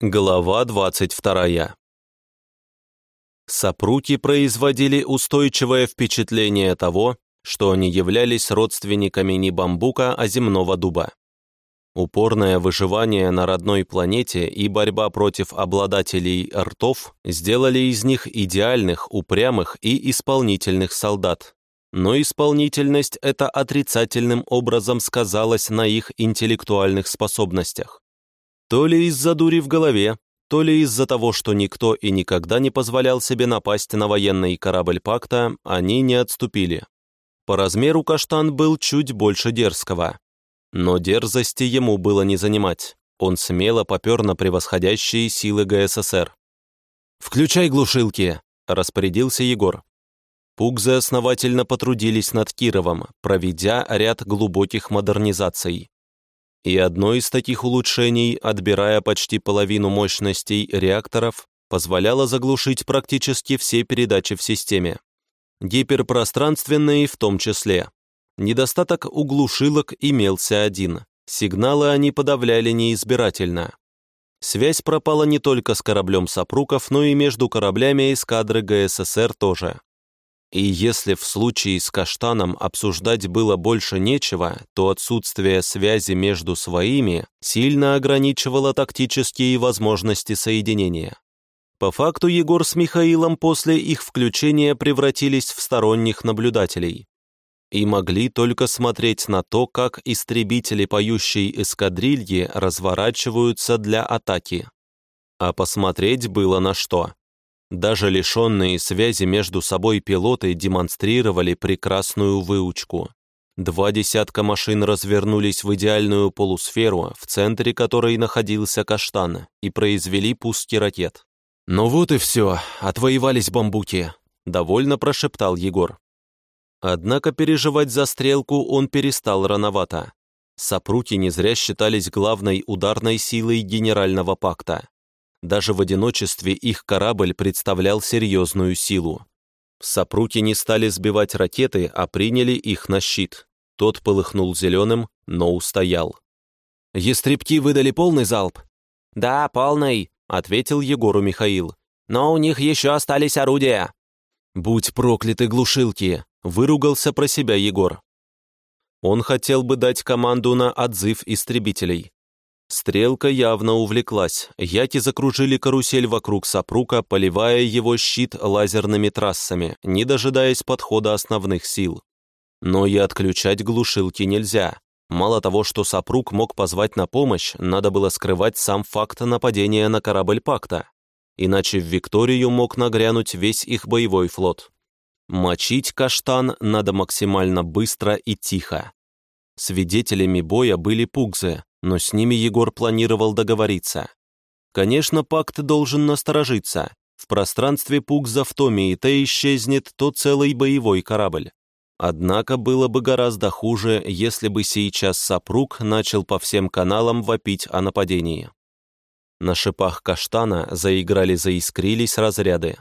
Глава 22. Сопруки производили устойчивое впечатление того, что они являлись родственниками не бамбука, а земного дуба. Упорное выживание на родной планете и борьба против обладателей ртов сделали из них идеальных, упрямых и исполнительных солдат. Но исполнительность эта отрицательным образом сказалась на их интеллектуальных способностях. То ли из-за дури в голове, то ли из-за того, что никто и никогда не позволял себе напасть на военный корабль пакта, они не отступили. По размеру каштан был чуть больше дерзкого. Но дерзости ему было не занимать. Он смело попер на превосходящие силы ГССР. «Включай глушилки!» – распорядился Егор. Пугзы основательно потрудились над Кировом, проведя ряд глубоких модернизаций. И одно из таких улучшений, отбирая почти половину мощностей реакторов, позволяло заглушить практически все передачи в системе. Гиперпространственные в том числе. Недостаток у глушилок имелся один. Сигналы они подавляли неизбирательно. Связь пропала не только с кораблем Сапруков, но и между кораблями эскадры ГССР тоже. И если в случае с каштаном обсуждать было больше нечего, то отсутствие связи между своими сильно ограничивало тактические возможности соединения. По факту Егор с Михаилом после их включения превратились в сторонних наблюдателей и могли только смотреть на то, как истребители поющей эскадрильи разворачиваются для атаки. А посмотреть было на что. Даже лишенные связи между собой пилоты демонстрировали прекрасную выучку. Два десятка машин развернулись в идеальную полусферу, в центре которой находился каштан, и произвели пуски ракет. «Ну вот и все, отвоевались бамбуки», — довольно прошептал Егор. Однако переживать за стрелку он перестал рановато. Сопруки не зря считались главной ударной силой Генерального пакта. Даже в одиночестве их корабль представлял серьезную силу. Сопруки не стали сбивать ракеты, а приняли их на щит. Тот полыхнул зеленым, но устоял. «Естребки выдали полный залп?» «Да, полный», — ответил Егору Михаил. «Но у них еще остались орудия». «Будь прокляты глушилки!» — выругался про себя Егор. Он хотел бы дать команду на отзыв истребителей, Стрелка явно увлеклась. Яки закружили карусель вокруг сопрука, поливая его щит лазерными трассами, не дожидаясь подхода основных сил. Но и отключать глушилки нельзя. Мало того, что сопруг мог позвать на помощь, надо было скрывать сам факт нападения на корабль Пакта. Иначе в Викторию мог нагрянуть весь их боевой флот. Мочить каштан надо максимально быстро и тихо. Свидетелями боя были пугзы, но с ними Егор планировал договориться. Конечно, пакт должен насторожиться. В пространстве Пугза в Томе и Т исчезнет, то целый боевой корабль. Однако было бы гораздо хуже, если бы сейчас сопруг начал по всем каналам вопить о нападении. На шипах каштана заиграли-заискрились разряды.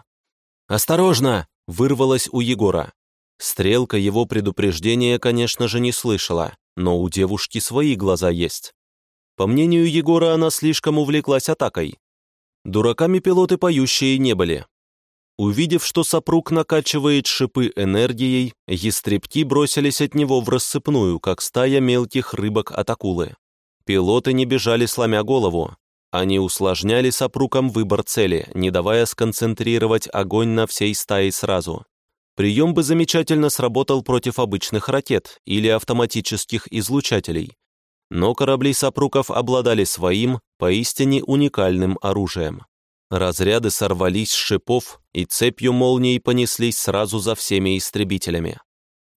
«Осторожно!» — вырвалось у Егора. Стрелка его предупреждения, конечно же, не слышала, но у девушки свои глаза есть. По мнению Егора, она слишком увлеклась атакой. Дураками пилоты поющие не были. Увидев, что сопруг накачивает шипы энергией, ястребки бросились от него в рассыпную, как стая мелких рыбок от акулы. Пилоты не бежали, сломя голову. Они усложняли сопругам выбор цели, не давая сконцентрировать огонь на всей стае сразу. Прием бы замечательно сработал против обычных ракет или автоматических излучателей, но корабли сопруков обладали своим, поистине уникальным оружием. Разряды сорвались с шипов и цепью молний понеслись сразу за всеми истребителями.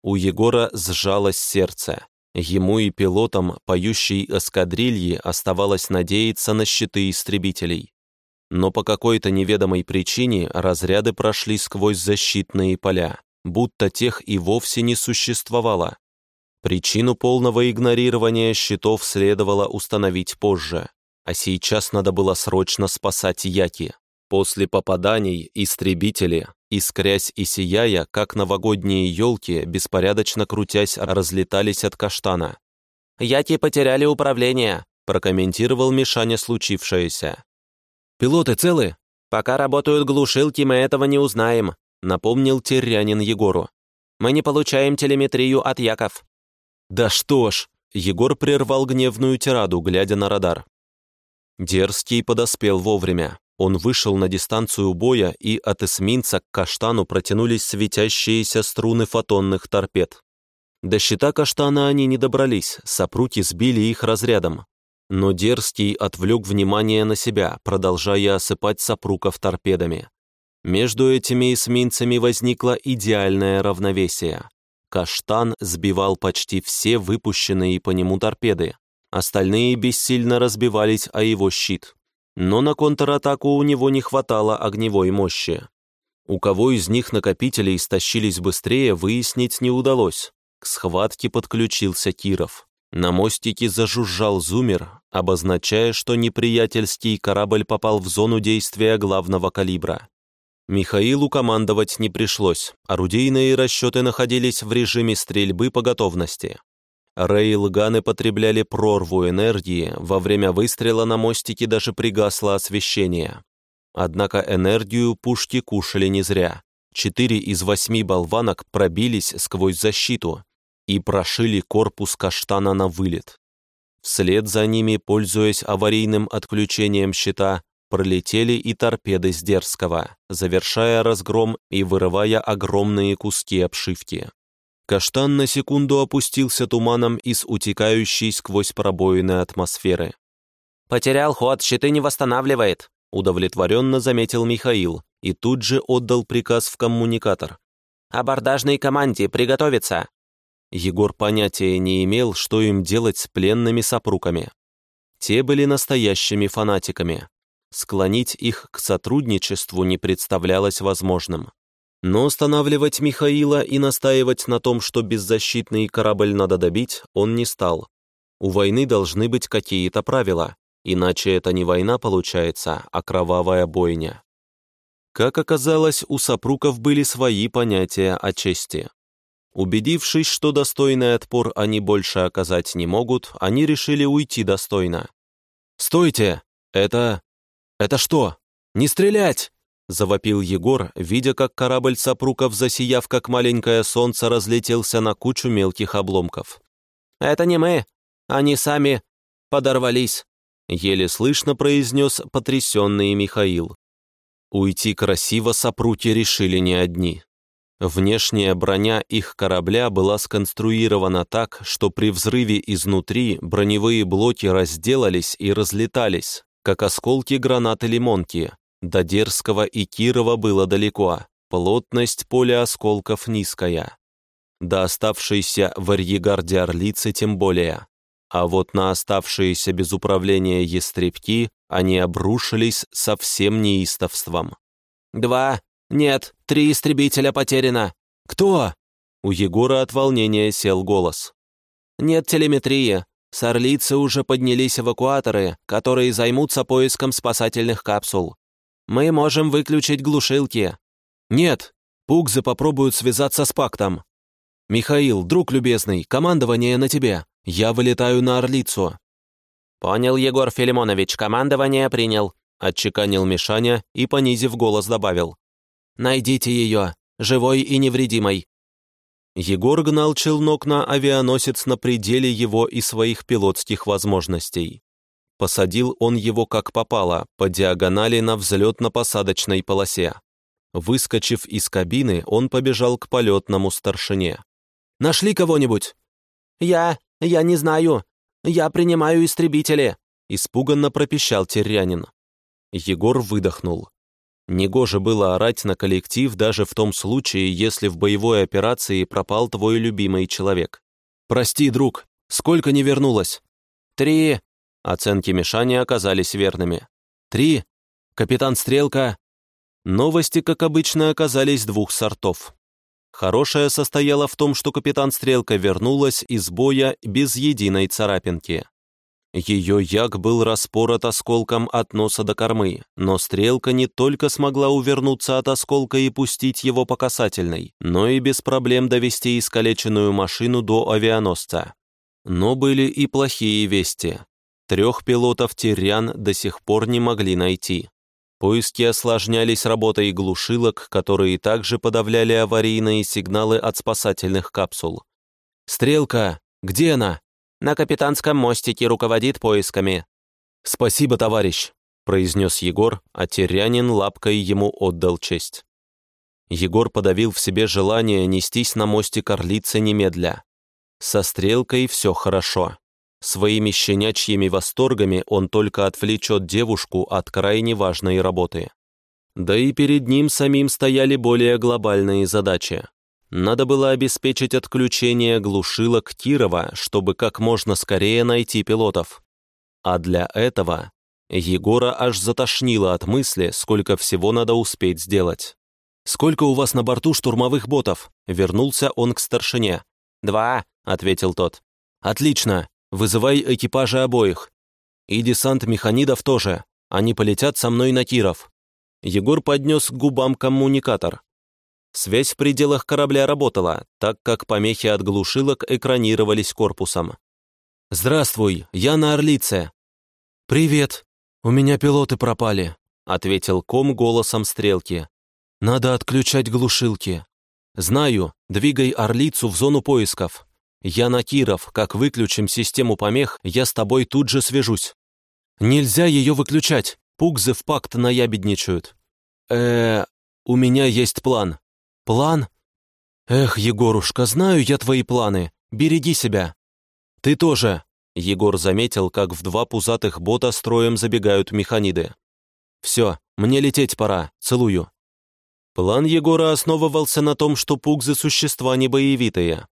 У Егора сжалось сердце. Ему и пилотам поющей эскадрильи оставалось надеяться на щиты истребителей. Но по какой-то неведомой причине разряды прошли сквозь защитные поля, будто тех и вовсе не существовало. Причину полного игнорирования щитов следовало установить позже, а сейчас надо было срочно спасать Яки. После попаданий истребители, искрясь и сияя, как новогодние елки, беспорядочно крутясь, разлетались от каштана. «Яки потеряли управление», прокомментировал Мишаня случившееся. Пилоты целы?» «Пока работают глушилки, мы этого не узнаем», напомнил Террянин Егору. «Мы не получаем телеметрию от Яков». «Да что ж!» Егор прервал гневную тираду, глядя на радар. Дерзкий подоспел вовремя. Он вышел на дистанцию боя, и от эсминца к каштану протянулись светящиеся струны фотонных торпед. До щита каштана они не добрались, сопруки сбили их разрядом. Но Дерзкий отвлек внимание на себя, продолжая осыпать сопруков торпедами. Между этими эсминцами возникло идеальное равновесие. Каштан сбивал почти все выпущенные по нему торпеды. Остальные бессильно разбивались о его щит. Но на контратаку у него не хватало огневой мощи. У кого из них накопители истощились быстрее, выяснить не удалось. К схватке подключился Киров. На мостике зажужжал зумер, обозначая, что неприятельский корабль попал в зону действия главного калибра. Михаилу командовать не пришлось, орудийные расчеты находились в режиме стрельбы по готовности. Рейлганы потребляли прорву энергии, во время выстрела на мостике даже пригасло освещение. Однако энергию пушки кушали не зря. Четыре из восьми болванок пробились сквозь защиту и прошили корпус каштана на вылет. Вслед за ними, пользуясь аварийным отключением щита, пролетели и торпеды с Дерзкого, завершая разгром и вырывая огромные куски обшивки. Каштан на секунду опустился туманом из утекающей сквозь пробоины атмосферы. «Потерял ход, щиты не восстанавливает», удовлетворенно заметил Михаил и тут же отдал приказ в коммуникатор. «Абордажной команде приготовиться!» Егор понятия не имел, что им делать с пленными сопруками. Те были настоящими фанатиками. Склонить их к сотрудничеству не представлялось возможным. Но останавливать Михаила и настаивать на том, что беззащитный корабль надо добить, он не стал. У войны должны быть какие-то правила, иначе это не война получается, а кровавая бойня. Как оказалось, у сопруков были свои понятия о чести. Убедившись, что достойный отпор они больше оказать не могут, они решили уйти достойно. «Стойте! Это... это что? Не стрелять!» Завопил Егор, видя, как корабль сопруков, засияв как маленькое солнце, разлетелся на кучу мелких обломков. «Это не мы. Они сами подорвались», — еле слышно произнес потрясенный Михаил. Уйти красиво сопруки решили не одни. Внешняя броня их корабля была сконструирована так, что при взрыве изнутри броневые блоки разделались и разлетались, как осколки гранаты лимонки, до Дерского и Кирова было далеко, плотность поля осколков низкая. До оставшейся в арьегарде орлицы тем более. А вот на оставшиеся без управления ястребки они обрушились со всем неистовством. «Два! Нет, три истребителя потеряно! Кто?» У Егора от волнения сел голос. «Нет телеметрии. С Орлицы уже поднялись эвакуаторы, которые займутся поиском спасательных капсул. Мы можем выключить глушилки». «Нет, Пугзы попробуют связаться с пактом». «Михаил, друг любезный, командование на тебе. Я вылетаю на Орлицу». «Понял, Егор Филимонович, командование принял», отчеканил Мишаня и, понизив голос, добавил. «Найдите ее, живой и невредимой». Егор гнал челнок на авианосец на пределе его и своих пилотских возможностей. Посадил он его как попало, по диагонали на взлетно-посадочной полосе. Выскочив из кабины, он побежал к полетному старшине. «Нашли кого-нибудь?» «Я... я не знаю. Я принимаю истребители», — испуганно пропищал Террянин. Егор выдохнул. Негоже было орать на коллектив даже в том случае, если в боевой операции пропал твой любимый человек. «Прости, друг, сколько не вернулось?» «Три», Оценки Мишани оказались верными. Три. Капитан Стрелка. Новости, как обычно, оказались двух сортов. Хорошая состояла в том, что капитан Стрелка вернулась из боя без единой царапинки. Ее як был распорот осколком от носа до кормы, но Стрелка не только смогла увернуться от осколка и пустить его по касательной, но и без проблем довести искалеченную машину до авианосца. Но были и плохие вести. Трех пилотов «Тирян» до сих пор не могли найти. Поиски осложнялись работой глушилок, которые также подавляли аварийные сигналы от спасательных капсул. «Стрелка! Где она?» «На капитанском мостике руководит поисками». «Спасибо, товарищ», — произнес Егор, а Терянин лапкой ему отдал честь. Егор подавил в себе желание нестись на мостик орлицы немедля. Со стрелкой все хорошо. Своими щенячьими восторгами он только отвлечет девушку от крайне важной работы. Да и перед ним самим стояли более глобальные задачи. Надо было обеспечить отключение глушилок Кирова, чтобы как можно скорее найти пилотов. А для этого Егора аж затошнило от мысли, сколько всего надо успеть сделать. «Сколько у вас на борту штурмовых ботов?» Вернулся он к старшине. «Два», — ответил тот. «Отлично. Вызывай экипажи обоих. И десант механидов тоже. Они полетят со мной на Киров». Егор поднес к губам коммуникатор. Связь в пределах корабля работала, так как помехи от глушилок экранировались корпусом. «Здравствуй, я на Орлице». «Привет, у меня пилоты пропали», — ответил ком голосом стрелки. «Надо отключать глушилки». «Знаю, двигай Орлицу в зону поисков. Я на Киров, как выключим систему помех, я с тобой тут же свяжусь». «Нельзя ее выключать, пугзы в пакт наябедничают». э у меня есть план». «План?» «Эх, Егорушка, знаю я твои планы. Береги себя». «Ты тоже», — Егор заметил, как в два пузатых бота строем забегают механиды. «Все, мне лететь пора. Целую». План Егора основывался на том, что пугзы – существа не боевитые.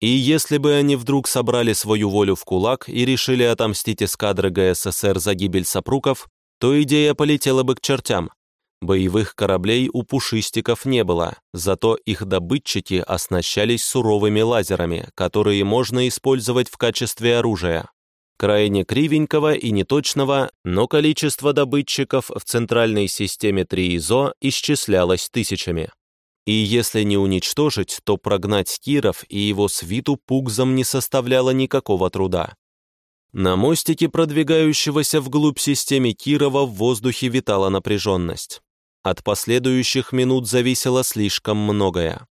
И если бы они вдруг собрали свою волю в кулак и решили отомстить эскадры ГССР за гибель сопруков, то идея полетела бы к чертям. Боевых кораблей у пушистиков не было, зато их добытчики оснащались суровыми лазерами, которые можно использовать в качестве оружия крайне кривенького и неточного, но количество добытчиков в центральной системе Триизо исчислялось тысячами. И если не уничтожить, то прогнать Киров и его свиту пугзам не составляло никакого труда. На мостике продвигающегося вглубь системы Кирова в воздухе витала напряженность. От последующих минут зависело слишком многое.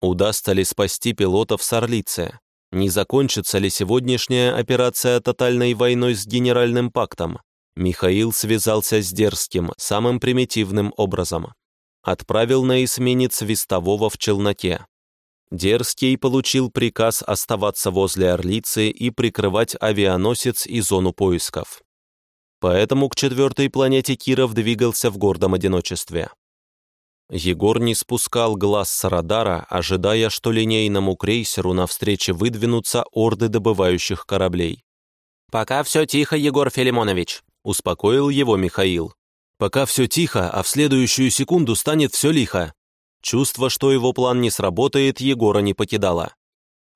Удастся ли спасти пилотов с Орлицы? Не закончится ли сегодняшняя операция тотальной войной с Генеральным пактом? Михаил связался с дерзким, самым примитивным образом. Отправил на эсминец вестового в челноке. Дерзкий получил приказ оставаться возле Орлицы и прикрывать авианосец и зону поисков. Поэтому к четвертой планете Киров двигался в гордом одиночестве. Егор не спускал глаз с радара, ожидая, что линейному крейсеру навстречу выдвинутся орды добывающих кораблей. «Пока все тихо, Егор Филимонович», — успокоил его Михаил. «Пока все тихо, а в следующую секунду станет все лихо». Чувство, что его план не сработает, Егора не покидало.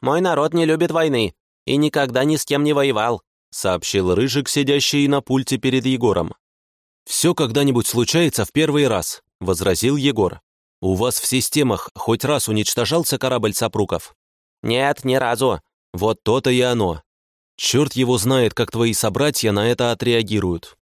«Мой народ не любит войны и никогда ни с кем не воевал», сообщил Рыжик, сидящий на пульте перед Егором. «Все когда-нибудь случается в первый раз», — возразил Егор. «У вас в системах хоть раз уничтожался корабль Сапруков?» «Нет, ни разу». «Вот то-то и оно. Черт его знает, как твои собратья на это отреагируют».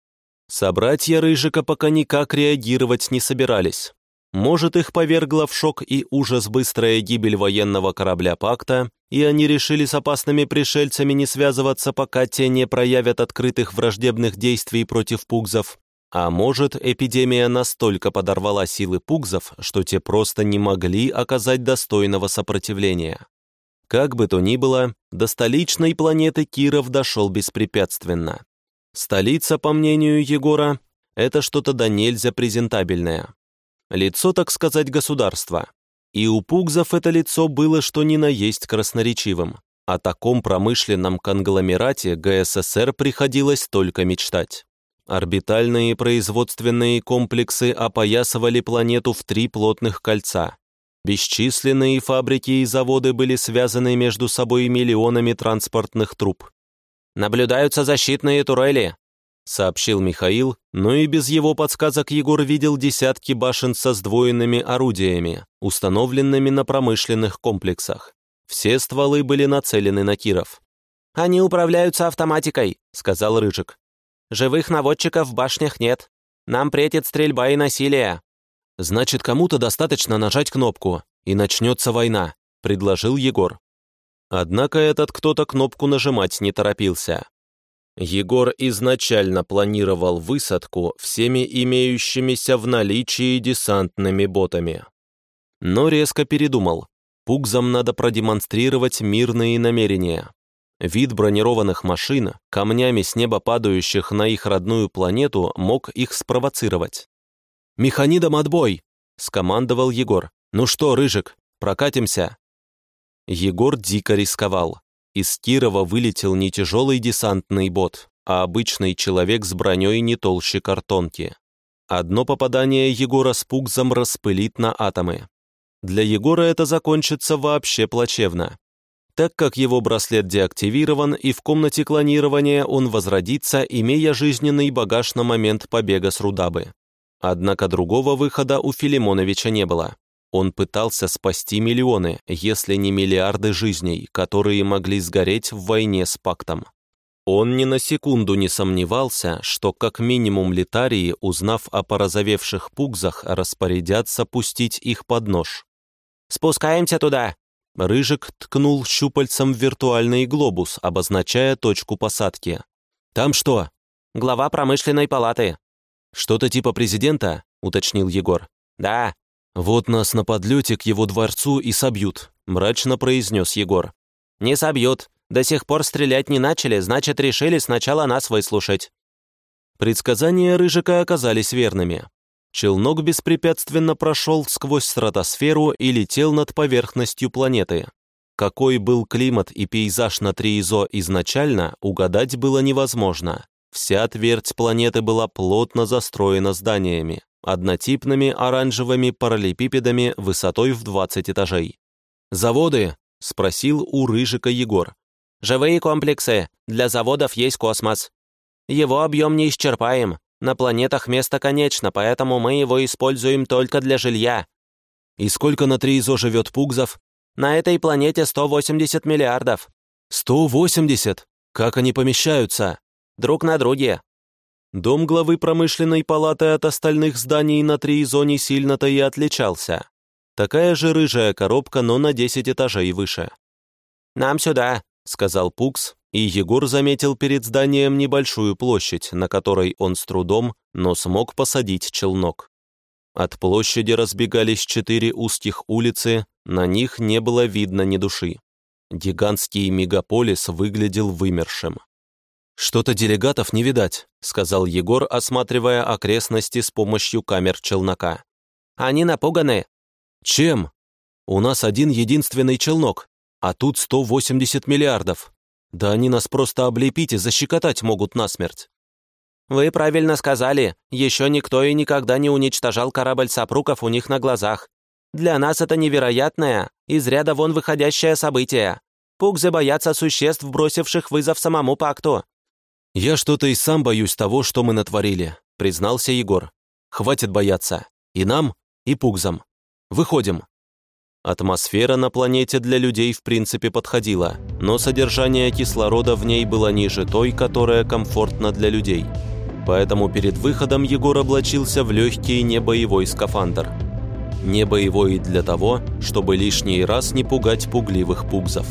Собратья Рыжика пока никак реагировать не собирались. Может, их повергла в шок и ужас быстрая гибель военного корабля Пакта, и они решили с опасными пришельцами не связываться, пока те не проявят открытых враждебных действий против пугзов. А может, эпидемия настолько подорвала силы пугзов, что те просто не могли оказать достойного сопротивления. Как бы то ни было, до столичной планеты Киров дошел беспрепятственно. Столица, по мнению Егора, это что-то до нельзя презентабельное. Лицо, так сказать, государства. И у пугзов это лицо было что ни на есть красноречивым. О таком промышленном конгломерате ГССР приходилось только мечтать. Орбитальные производственные комплексы опоясывали планету в три плотных кольца. Бесчисленные фабрики и заводы были связаны между собой миллионами транспортных труб. «Наблюдаются защитные турели», — сообщил Михаил, но и без его подсказок Егор видел десятки башен со сдвоенными орудиями, установленными на промышленных комплексах. Все стволы были нацелены на Киров. «Они управляются автоматикой», — сказал Рыжик. Живых наводчиков в башнях нет. Нам претит стрельба и насилие». «Значит, кому-то достаточно нажать кнопку, и начнется война», — предложил Егор. Однако этот кто-то кнопку нажимать не торопился. Егор изначально планировал высадку всеми имеющимися в наличии десантными ботами. Но резко передумал. Пугзам надо продемонстрировать мирные намерения. Вид бронированных машин, камнями с неба падающих на их родную планету, мог их спровоцировать. «Механидом отбой!» — скомандовал Егор. «Ну что, Рыжик, прокатимся?» Егор дико рисковал. Из Кирова вылетел не тяжелый десантный бот, а обычный человек с броней не толще картонки. Одно попадание Егора с пугзом распылит на атомы. Для Егора это закончится вообще плачевно. Так как его браслет деактивирован и в комнате клонирования он возродится, имея жизненный багаж на момент побега с Рудабы. Однако другого выхода у Филимоновича не было. Он пытался спасти миллионы, если не миллиарды жизней, которые могли сгореть в войне с пактом. Он ни на секунду не сомневался, что как минимум литарии, узнав о порозовевших пугзах, распорядятся пустить их под нож. «Спускаемся туда!» Рыжик ткнул щупальцем в виртуальный глобус, обозначая точку посадки. «Там что?» «Глава промышленной палаты». «Что-то типа президента?» — уточнил Егор. «Да». «Вот нас на подлете к его дворцу и собьют», — мрачно произнес Егор. «Не собьют. До сих пор стрелять не начали, значит, решили сначала нас выслушать». Предсказания Рыжика оказались верными. Челнок беспрепятственно прошел сквозь стратосферу и летел над поверхностью планеты. Какой был климат и пейзаж на Триизо изначально, угадать было невозможно. Вся твердь планеты была плотно застроена зданиями, однотипными оранжевыми параллелепипедами высотой в 20 этажей. «Заводы?» — спросил у Рыжика Егор. «Живые комплексы. Для заводов есть космос. Его объем не исчерпаем. На планетах место конечно, поэтому мы его используем только для жилья». «И сколько на Триизо живет пугзов?» «На этой планете 180 миллиардов». «180? Как они помещаются?» «Друг на друге». Дом главы промышленной палаты от остальных зданий на Триизо не сильно-то и отличался. Такая же рыжая коробка, но на 10 этажей выше. «Нам сюда», — сказал Пукс, и Егор заметил перед зданием небольшую площадь, на которой он с трудом, но смог посадить челнок. От площади разбегались четыре узких улицы, на них не было видно ни души. Гигантский мегаполис выглядел вымершим. «Что-то делегатов не видать», — сказал Егор, осматривая окрестности с помощью камер челнока. «Они напуганы». «Чем? У нас один единственный челнок, а тут 180 миллиардов. Да они нас просто облепить и защекотать могут насмерть. Вы правильно сказали, еще никто и никогда не уничтожал корабль сопруков у них на глазах. Для нас это невероятное, из ряда вон выходящее событие. Пугзы боятся существ, бросивших вызов самому пакту. «Я что-то и сам боюсь того, что мы натворили», — признался Егор. «Хватит бояться. И нам, и пугзам. Выходим». Атмосфера на планете для людей в принципе подходила, но содержание кислорода в ней было ниже той, которая комфортна для людей. Поэтому перед выходом Егор облачился в легкий небоевой скафандр. Небоевой для того, чтобы лишний раз не пугать пугливых пугзов.